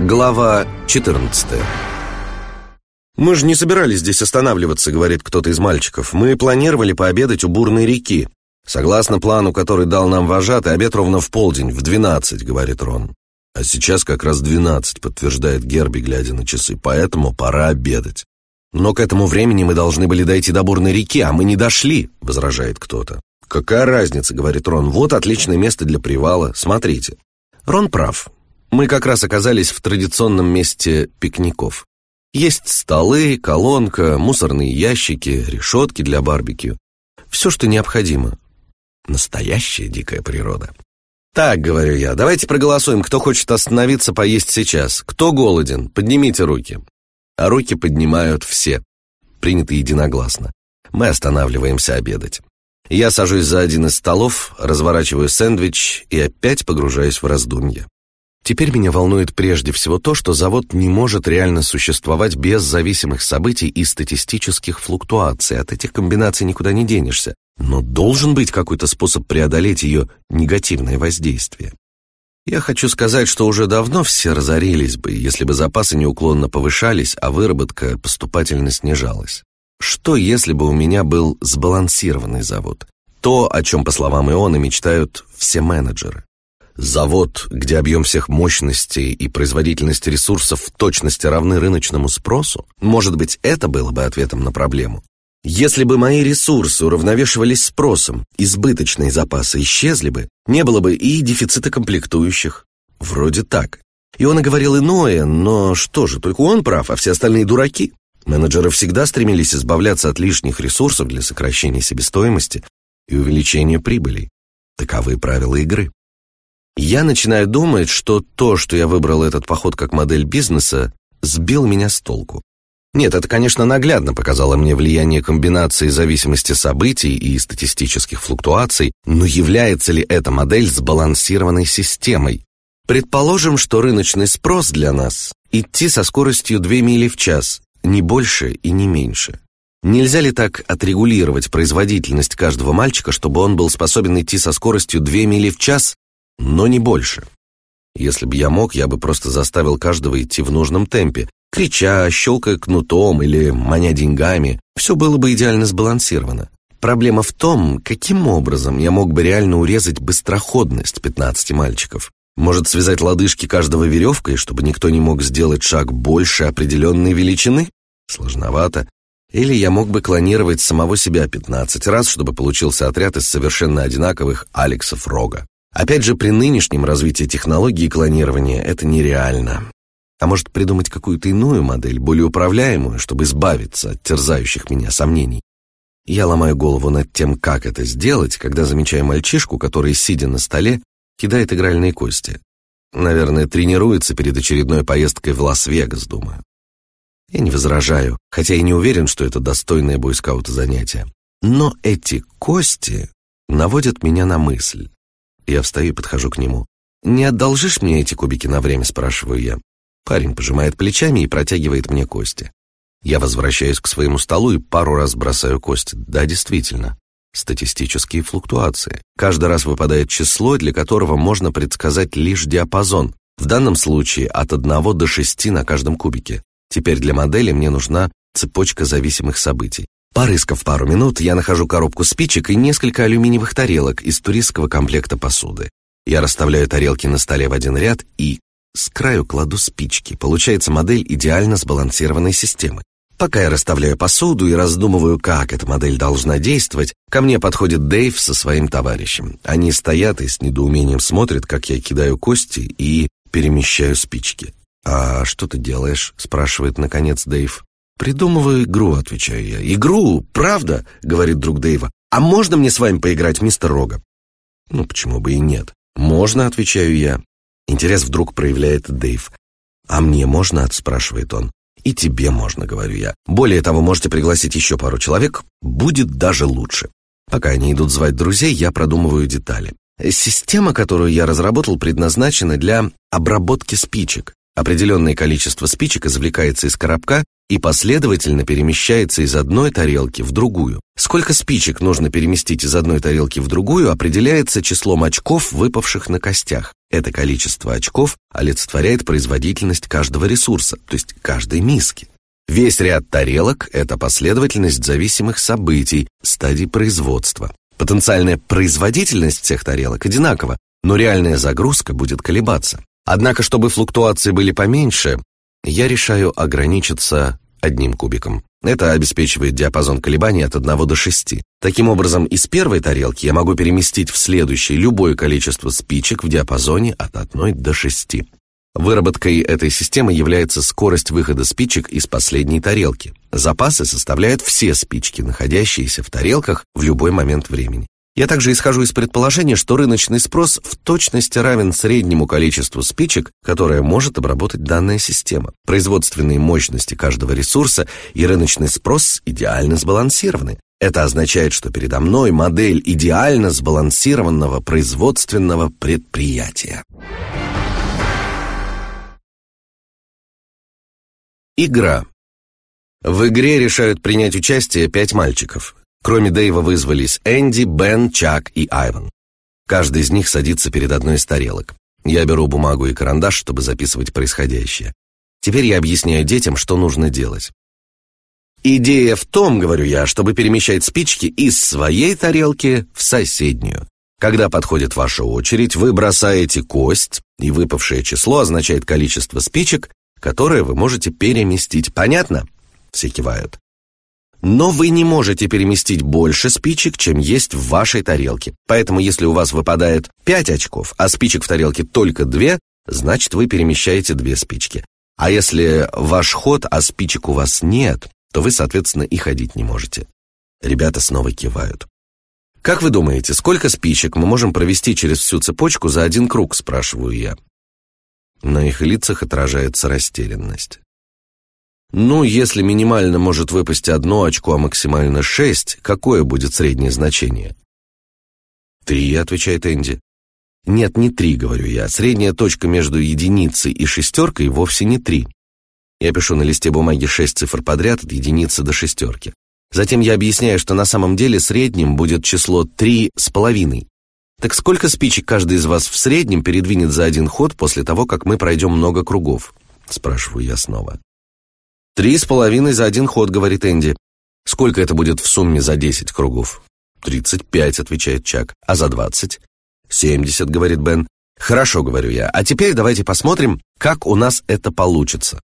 Глава 14 «Мы же не собирались здесь останавливаться», — говорит кто-то из мальчиков. «Мы планировали пообедать у бурной реки. Согласно плану, который дал нам вожатый, обед ровно в полдень, в двенадцать», — говорит Рон. «А сейчас как раз двенадцать», — подтверждает Герби, глядя на часы. «Поэтому пора обедать». «Но к этому времени мы должны были дойти до бурной реки, а мы не дошли», — возражает кто-то. «Какая разница?» — говорит Рон. «Вот отличное место для привала. Смотрите». Рон прав. Мы как раз оказались в традиционном месте пикников. Есть столы, колонка, мусорные ящики, решетки для барбекю. Все, что необходимо. Настоящая дикая природа. «Так, — говорю я, — давайте проголосуем, кто хочет остановиться поесть сейчас. Кто голоден? Поднимите руки». А руки поднимают все. Принято единогласно. Мы останавливаемся обедать. Я сажусь за один из столов, разворачиваю сэндвич и опять погружаюсь в раздумья. Теперь меня волнует прежде всего то, что завод не может реально существовать без зависимых событий и статистических флуктуаций. От этих комбинаций никуда не денешься. Но должен быть какой-то способ преодолеть ее негативное воздействие. Я хочу сказать, что уже давно все разорились бы, если бы запасы неуклонно повышались, а выработка поступательно снижалась. Что, если бы у меня был сбалансированный завод? То, о чем, по словам Иона, мечтают все менеджеры. Завод, где объем всех мощностей и производительность ресурсов в точности равны рыночному спросу? Может быть, это было бы ответом на проблему? Если бы мои ресурсы уравновешивались спросом, избыточные запасы исчезли бы, не было бы и дефицита комплектующих. Вроде так. И он и говорил иное, но что же, только он прав, а все остальные дураки. Менеджеры всегда стремились избавляться от лишних ресурсов для сокращения себестоимости и увеличения прибыли. Таковы правила игры. Я начинаю думать, что то, что я выбрал этот поход как модель бизнеса, сбил меня с толку. Нет, это, конечно, наглядно показало мне влияние комбинации зависимости событий и статистических флуктуаций, но является ли эта модель сбалансированной системой? Предположим, что рыночный спрос для нас – идти со скоростью 2 мили в час, не больше и не меньше. Нельзя ли так отрегулировать производительность каждого мальчика, чтобы он был способен идти со скоростью 2 мили в час, но не больше? Если бы я мог, я бы просто заставил каждого идти в нужном темпе, крича, щелкая кнутом или маня деньгами, все было бы идеально сбалансировано. Проблема в том, каким образом я мог бы реально урезать быстроходность 15 мальчиков. Может, связать лодыжки каждого веревкой, чтобы никто не мог сделать шаг больше определенной величины? Сложновато. Или я мог бы клонировать самого себя 15 раз, чтобы получился отряд из совершенно одинаковых Алексов Рога. Опять же, при нынешнем развитии технологии клонирования это нереально. А может придумать какую-то иную модель, более управляемую, чтобы избавиться от терзающих меня сомнений. Я ломаю голову над тем, как это сделать, когда замечаю мальчишку, который, сидя на столе, кидает игральные кости. Наверное, тренируется перед очередной поездкой в Лас-Вегас, думаю. Я не возражаю, хотя и не уверен, что это достойное бойскаута занятие. Но эти кости наводят меня на мысль. Я встаю и подхожу к нему. «Не одолжишь мне эти кубики на время?» – спрашиваю я. Парень пожимает плечами и протягивает мне кости. Я возвращаюсь к своему столу и пару раз бросаю кости. Да, действительно. Статистические флуктуации. Каждый раз выпадает число, для которого можно предсказать лишь диапазон. В данном случае от 1 до 6 на каждом кубике. Теперь для модели мне нужна цепочка зависимых событий. Порыскав пару минут, я нахожу коробку спичек и несколько алюминиевых тарелок из туристского комплекта посуды. Я расставляю тарелки на столе в один ряд и с краю кладу спички. Получается модель идеально сбалансированной системы. Пока я расставляю посуду и раздумываю, как эта модель должна действовать, ко мне подходит Дэйв со своим товарищем. Они стоят и с недоумением смотрят, как я кидаю кости и перемещаю спички. «А что ты делаешь?» — спрашивает, наконец, Дэйв. «Придумываю игру», — отвечаю я. «Игру? Правда?» — говорит друг Дэйва. «А можно мне с вами поиграть, мистер Рога?» «Ну, почему бы и нет?» «Можно», — отвечаю я. Интерес вдруг проявляет Дэйв. «А мне можно?» — спрашивает он. «И тебе можно», — говорю я. «Более того, можете пригласить еще пару человек. Будет даже лучше». Пока они идут звать друзей, я продумываю детали. Система, которую я разработал, предназначена для обработки спичек. Определенное количество спичек извлекается из коробка и последовательно перемещается из одной тарелки в другую. Сколько спичек нужно переместить из одной тарелки в другую, определяется числом очков, выпавших на костях. Это количество очков олицетворяет производительность каждого ресурса, то есть каждой миски. Весь ряд тарелок – это последовательность зависимых событий, стадий производства. Потенциальная производительность всех тарелок одинакова, но реальная загрузка будет колебаться. Однако, чтобы флуктуации были поменьше, я решаю ограничиться одним кубиком. Это обеспечивает диапазон колебаний от 1 до 6. Таким образом, из первой тарелки я могу переместить в следующий любое количество спичек в диапазоне от 1 до 6. Выработкой этой системы является скорость выхода спичек из последней тарелки. Запасы составляют все спички, находящиеся в тарелках в любой момент времени. Я также исхожу из предположения, что рыночный спрос в точности равен среднему количеству спичек, которое может обработать данная система. Производственные мощности каждого ресурса и рыночный спрос идеально сбалансированы. Это означает, что передо мной модель идеально сбалансированного производственного предприятия. Игра. В игре решают принять участие пять мальчиков. Кроме Дэйва вызвались Энди, Бен, Чак и Айван. Каждый из них садится перед одной из тарелок. Я беру бумагу и карандаш, чтобы записывать происходящее. Теперь я объясняю детям, что нужно делать. Идея в том, говорю я, чтобы перемещать спички из своей тарелки в соседнюю. Когда подходит ваша очередь, вы бросаете кость, и выпавшее число означает количество спичек, которые вы можете переместить. Понятно? Все кивают. Но вы не можете переместить больше спичек, чем есть в вашей тарелке. Поэтому если у вас выпадает 5 очков, а спичек в тарелке только 2, значит вы перемещаете 2 спички. А если ваш ход, а спичек у вас нет, то вы, соответственно, и ходить не можете. Ребята снова кивают. «Как вы думаете, сколько спичек мы можем провести через всю цепочку за один круг?» – спрашиваю я. На их лицах отражается растерянность. Ну, если минимально может выпасть одно очко, а максимально шесть, какое будет среднее значение? Три, отвечает Энди. Нет, не три, говорю я. Средняя точка между единицей и шестеркой вовсе не три. Я пишу на листе бумаги шесть цифр подряд от единицы до шестерки. Затем я объясняю, что на самом деле средним будет число три с половиной. Так сколько спичек каждый из вас в среднем передвинет за один ход после того, как мы пройдем много кругов? Спрашиваю я снова. «Три с половиной за один ход», — говорит Энди. «Сколько это будет в сумме за десять кругов?» «Тридцать пять», — отвечает Чак. «А за двадцать?» «Семьдесят», — говорит Бен. «Хорошо», — говорю я. «А теперь давайте посмотрим, как у нас это получится».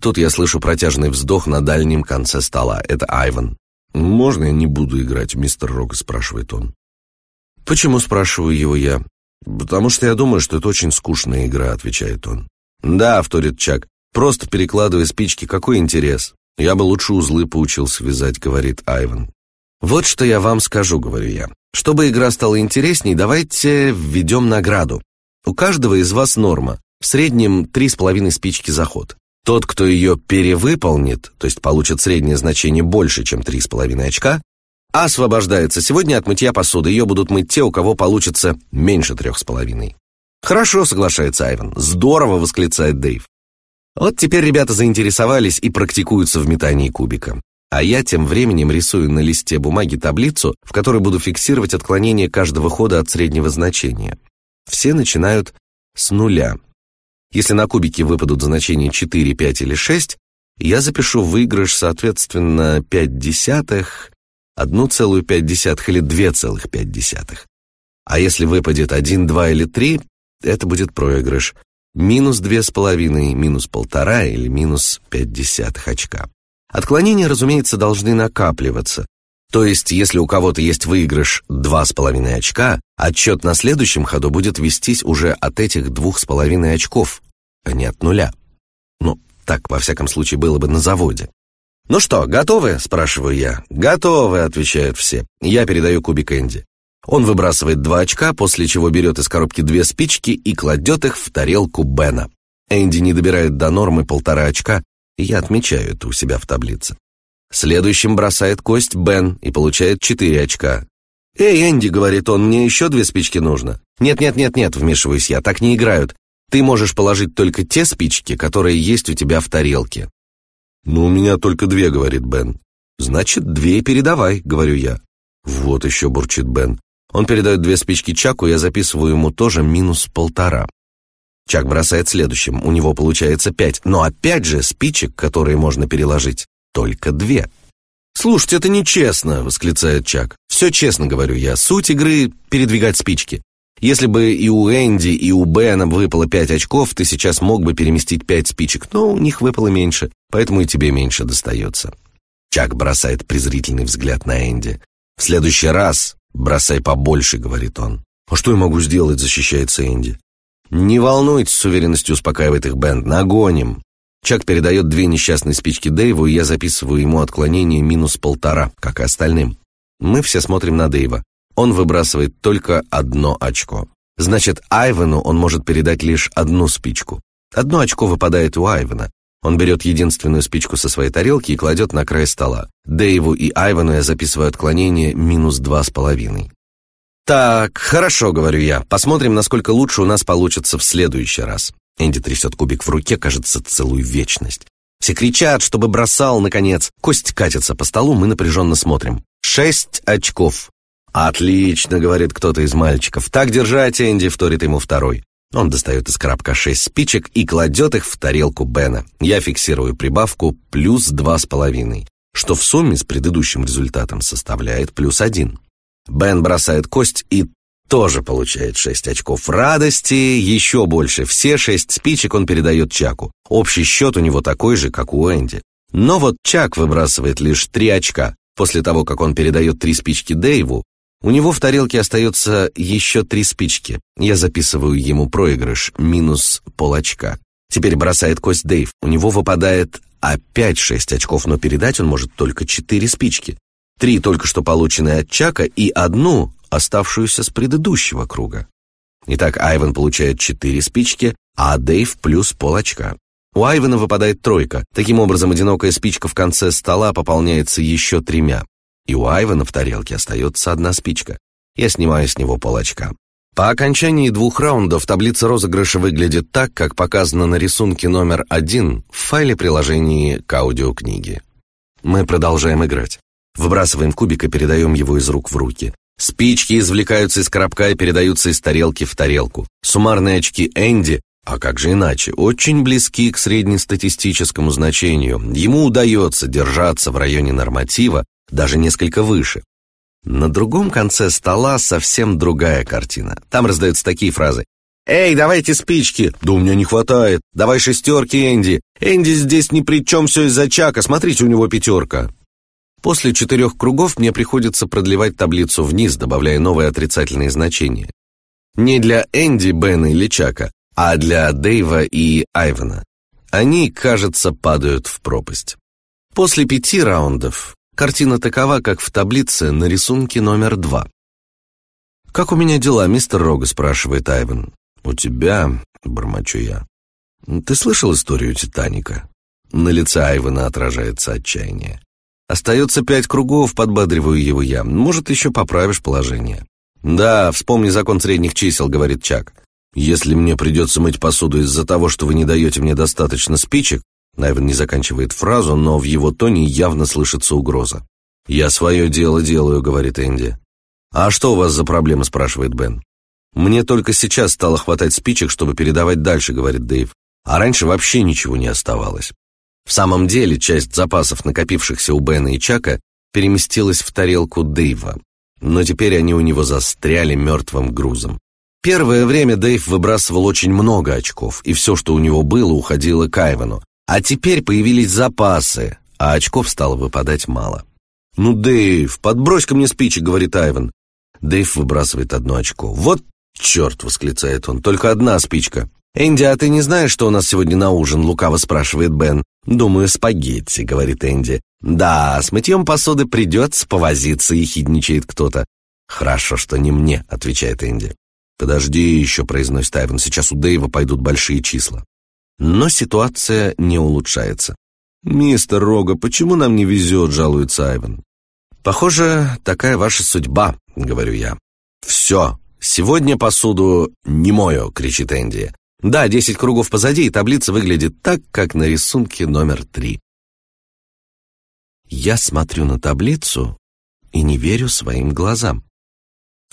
Тут я слышу протяжный вздох на дальнем конце стола. Это Айван. «Можно я не буду играть, мистер Рог?» — спрашивает он. «Почему?» — спрашиваю его я. «Потому что я думаю, что это очень скучная игра», — отвечает он. «Да», — вторит Чак. Просто перекладывая спички, какой интерес? Я бы лучше узлы поучился вязать, говорит Айван. Вот что я вам скажу, говорю я. Чтобы игра стала интересней, давайте введем награду. У каждого из вас норма. В среднем три с половиной спички за ход. Тот, кто ее перевыполнит, то есть получит среднее значение больше, чем три с половиной очка, освобождается сегодня от мытья посуды. Ее будут мыть те, у кого получится меньше трех с половиной. Хорошо, соглашается Айван. Здорово, восклицает Дэйв. Вот теперь ребята заинтересовались и практикуются в метании кубика. А я тем временем рисую на листе бумаги таблицу, в которой буду фиксировать отклонение каждого хода от среднего значения. Все начинают с нуля. Если на кубике выпадут значения 4, 5 или 6, я запишу выигрыш, соответственно, 5 десятых, 1,5 или 2,5. А если выпадет 1, 2 или 3, это будет проигрыш минус две с половиной, минус полтора или минус пять десятых очка. Отклонения, разумеется, должны накапливаться. То есть, если у кого-то есть выигрыш два с половиной очка, отчет на следующем ходу будет вестись уже от этих двух с половиной очков, а не от нуля. Ну, так, во всяком случае, было бы на заводе. «Ну что, готовы?» – спрашиваю я. «Готовы», – отвечают все. Я передаю кубик Энди. Он выбрасывает два очка, после чего берет из коробки две спички и кладет их в тарелку Бена. Энди не добирает до нормы полтора очка, и я отмечаю это у себя в таблице. Следующим бросает кость Бен и получает четыре очка. «Эй, Энди», — говорит он, — «мне еще две спички нужно». «Нет-нет-нет-нет», — вмешиваюсь я, — «так не играют. Ты можешь положить только те спички, которые есть у тебя в тарелке». «Ну, у меня только две», — говорит Бен. «Значит, две передавай», — говорю я. «Вот еще», — бурчит Бен. Он передает две спички Чаку, я записываю ему тоже минус полтора. Чак бросает следующим, у него получается пять, но опять же спичек, которые можно переложить, только две. «Слушайте, это нечестно!» — восклицает Чак. «Все честно, говорю я. Суть игры — передвигать спички. Если бы и у Энди, и у Бена выпало пять очков, ты сейчас мог бы переместить пять спичек, но у них выпало меньше, поэтому и тебе меньше достается». Чак бросает презрительный взгляд на Энди. «В следующий раз бросай побольше», — говорит он. «А что я могу сделать?» — защищается Энди. «Не волнуйтесь», — с уверенностью успокаивает их Бен. «Нагоним». Чак передает две несчастные спички Дэйву, и я записываю ему отклонение минус полтора, как и остальным. Мы все смотрим на Дэйва. Он выбрасывает только одно очко. Значит, Айвену он может передать лишь одну спичку. Одно очко выпадает у Айвена. Он берет единственную спичку со своей тарелки и кладет на край стола. Дэйву и Айвену я записываю отклонение минус два с половиной. «Так, хорошо», — говорю я. «Посмотрим, насколько лучше у нас получится в следующий раз». Энди трясет кубик в руке, кажется, целую вечность. Все кричат, чтобы бросал, наконец. Кость катится по столу, мы напряженно смотрим. Шесть очков. «Отлично», — говорит кто-то из мальчиков. «Так держать, Энди», — вторит ему второй. Он достает из коробка шесть спичек и кладет их в тарелку Бена. Я фиксирую прибавку плюс два с половиной, что в сумме с предыдущим результатом составляет плюс один. Бен бросает кость и тоже получает шесть очков радости, еще больше. Все шесть спичек он передает Чаку. Общий счет у него такой же, как у Энди. Но вот Чак выбрасывает лишь три очка. После того, как он передает три спички Дэйву, у него в тарелке остается еще три спички. Я записываю ему проигрыш, минус полочка. Теперь бросает кость Дэйв. У него выпадает опять шесть очков, но передать он может только четыре спички. Три только что полученные от Чака и одну оставшуюся с предыдущего круга. Итак, Айвен получает 4 спички, а Дэйв плюс полочка. У Айвена выпадает тройка. Таким образом, одинокая спичка в конце стола пополняется еще тремя. И у Айвена в тарелке остается одна спичка. Я снимаю с него полочка. По окончании двух раундов таблица розыгрыша выглядит так, как показано на рисунке номер один в файле приложении к аудиокниге. Мы продолжаем играть. Выбрасываем кубик и передаем его из рук в руки. Спички извлекаются из коробка и передаются из тарелки в тарелку. Суммарные очки Энди, а как же иначе, очень близки к среднестатистическому значению. Ему удается держаться в районе норматива, даже несколько выше. На другом конце стола совсем другая картина. Там раздаются такие фразы. «Эй, давайте спички!» «Да у меня не хватает!» «Давай шестерки, Энди!» «Энди здесь ни при чем, все из-за Чака, смотрите, у него пятерка!» После четырех кругов мне приходится продлевать таблицу вниз, добавляя новые отрицательные значения. Не для Энди, Бена или Чака, а для Дэйва и Айвена. Они, кажется, падают в пропасть. После пяти раундов картина такова, как в таблице на рисунке номер два. «Как у меня дела, мистер Рога?» – спрашивает Айвен. «У тебя...» – бормочу я. «Ты слышал историю Титаника?» На лице Айвена отражается отчаяние. Остается пять кругов, подбадриваю его я. Может, еще поправишь положение. Да, вспомни закон средних чисел, говорит Чак. Если мне придется мыть посуду из-за того, что вы не даете мне достаточно спичек, Найвен не заканчивает фразу, но в его тоне явно слышится угроза. «Я свое дело делаю», — говорит Энди. «А что у вас за проблема?» — спрашивает Бен. «Мне только сейчас стало хватать спичек, чтобы передавать дальше», — говорит Дэйв. «А раньше вообще ничего не оставалось». В самом деле, часть запасов, накопившихся у Бена и Чака, переместилась в тарелку Дэйва, но теперь они у него застряли мертвым грузом. Первое время Дэйв выбрасывал очень много очков, и все, что у него было, уходило к Айвану. А теперь появились запасы, а очков стало выпадать мало. «Ну, Дэйв, подбрось ко мне спичек», — говорит Айван. Дэйв выбрасывает одно очко. «Вот черт!» — восклицает он. «Только одна спичка». «Энди, а ты не знаешь, что у нас сегодня на ужин?» — лукаво спрашивает Бен. «Думаю, спагетти», — говорит Энди. «Да, с мытьем посуды придется повозиться», — ехидничает кто-то. «Хорошо, что не мне», — отвечает Энди. «Подожди еще», — произносит Айвен, «сейчас у Дэйва пойдут большие числа». Но ситуация не улучшается. «Мистер Рога, почему нам не везет?» — жалуется Айвен. «Похоже, такая ваша судьба», — говорю я. «Все, сегодня посуду не мою», — кричит Энди. Да, 10 кругов позади, и таблица выглядит так, как на рисунке номер три. Я смотрю на таблицу и не верю своим глазам.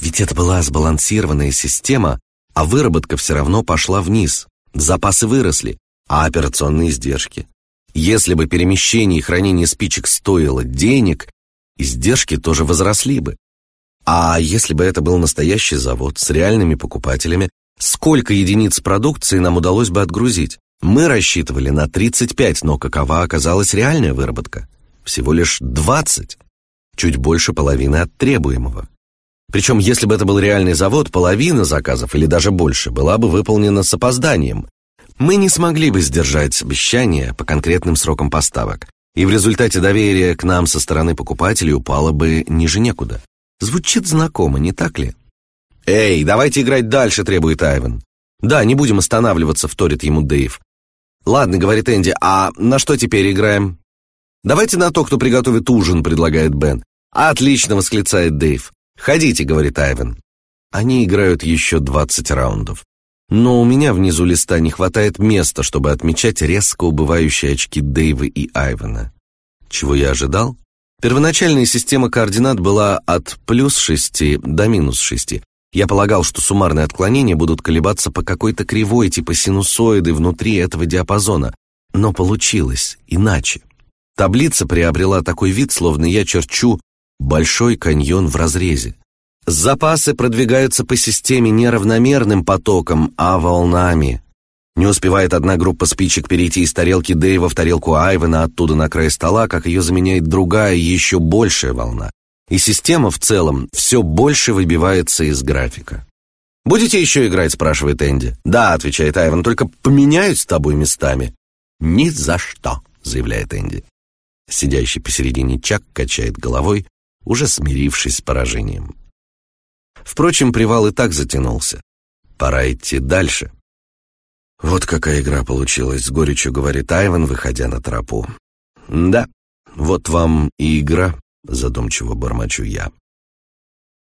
Ведь это была сбалансированная система, а выработка все равно пошла вниз. Запасы выросли, а операционные издержки. Если бы перемещение и хранение спичек стоило денег, издержки тоже возросли бы. А если бы это был настоящий завод с реальными покупателями, сколько единиц продукции нам удалось бы отгрузить? Мы рассчитывали на 35, но какова оказалась реальная выработка? Всего лишь 20. Чуть больше половины от требуемого. Причем, если бы это был реальный завод, половина заказов или даже больше была бы выполнена с опозданием. Мы не смогли бы сдержать обещания по конкретным срокам поставок, и в результате доверие к нам со стороны покупателей упало бы ниже некуда. Звучит знакомо, не так ли? «Эй, давайте играть дальше», — требует Айвен. «Да, не будем останавливаться», — вторит ему Дэйв. «Ладно», — говорит Энди, — «а на что теперь играем?» «Давайте на то, кто приготовит ужин», — предлагает Бен. «Отлично», — восклицает Дэйв. «Ходите», — говорит Айвен. Они играют еще двадцать раундов. Но у меня внизу листа не хватает места, чтобы отмечать резко убывающие очки Дэйва и Айвена. Чего я ожидал? Первоначальная система координат была от плюс шести до минус шести. Я полагал, что суммарные отклонения будут колебаться по какой-то кривой типа синусоиды внутри этого диапазона. Но получилось иначе. Таблица приобрела такой вид, словно я черчу большой каньон в разрезе. Запасы продвигаются по системе не равномерным потоком, а волнами. Не успевает одна группа спичек перейти из тарелки Дэйва в тарелку Айвена оттуда на край стола, как ее заменяет другая, еще большая волна. И система в целом все больше выбивается из графика. «Будете еще играть?» – спрашивает Энди. «Да», – отвечает Айвен, – «только поменяюсь с тобой местами». «Ни за что», – заявляет Энди. Сидящий посередине Чак качает головой, уже смирившись с поражением. Впрочем, привал и так затянулся. Пора идти дальше. Вот какая игра получилась, с горечью говорит Айван, выходя на тропу. Да, вот вам и игра, задумчиво бормочу я.